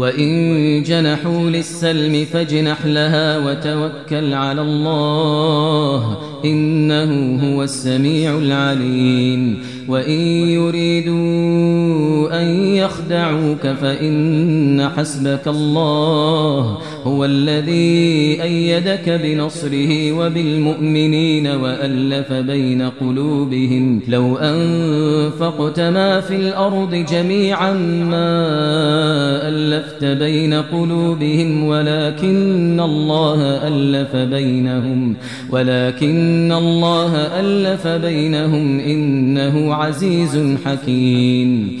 وإن جنحوا للسلم فاجنح لها وتوكل على الله إنه هو السميع العليم وإن يريدوا أن يخدعوك فإن حسبك الله هو الذي أيدك بنصره وبالمؤمنين وألف بين قلوبهم لو أنفقت ما في الأرض جميعا ما ألفت ألفت بين قلوبهم ولكن الله ألف بينهم ولكن الله ألف بينهم إنه عزيز حكيم.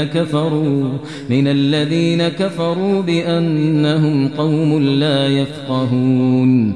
الذين كفروا من الذين كفروا بأنهم قوم لا يفقهون.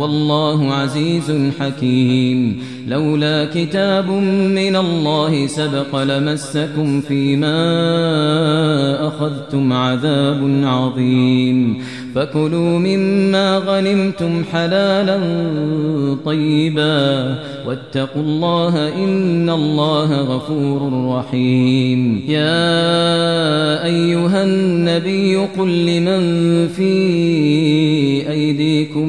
والله عزيز حكيم. لولا كتاب من الله سبق لمسكم فيما أخذتم عذاب عظيم. فكلوا مما غنمتم حلالا طيبا. واتقوا الله إن الله غفور رحيم. يا أيها النبي قل لمن في أيديكم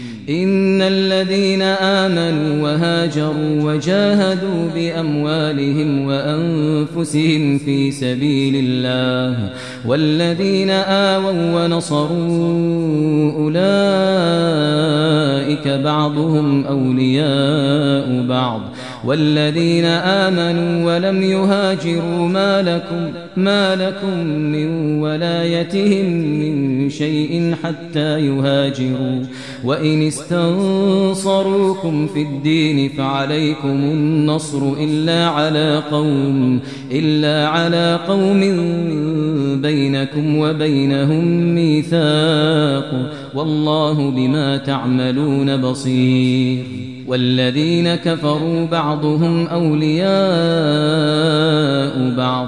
ان الذين امنوا وهاجروا وجاهدوا باموالهم وانفسهم في سبيل الله والذين آووا ونصروا اولئك بعضهم اولياء بعض والذين آمنوا ولم يهاجروا ما لكم ما لكم من ولايتهم من شيء حتى يهاجروا وان واستنصروكم في الدين فعليكم النصر إلا على قوم إلا على قوم بينكم وبينهم ميثاق. والله بما تعملون بصير. والذين كفروا بعضهم أولياء بعض.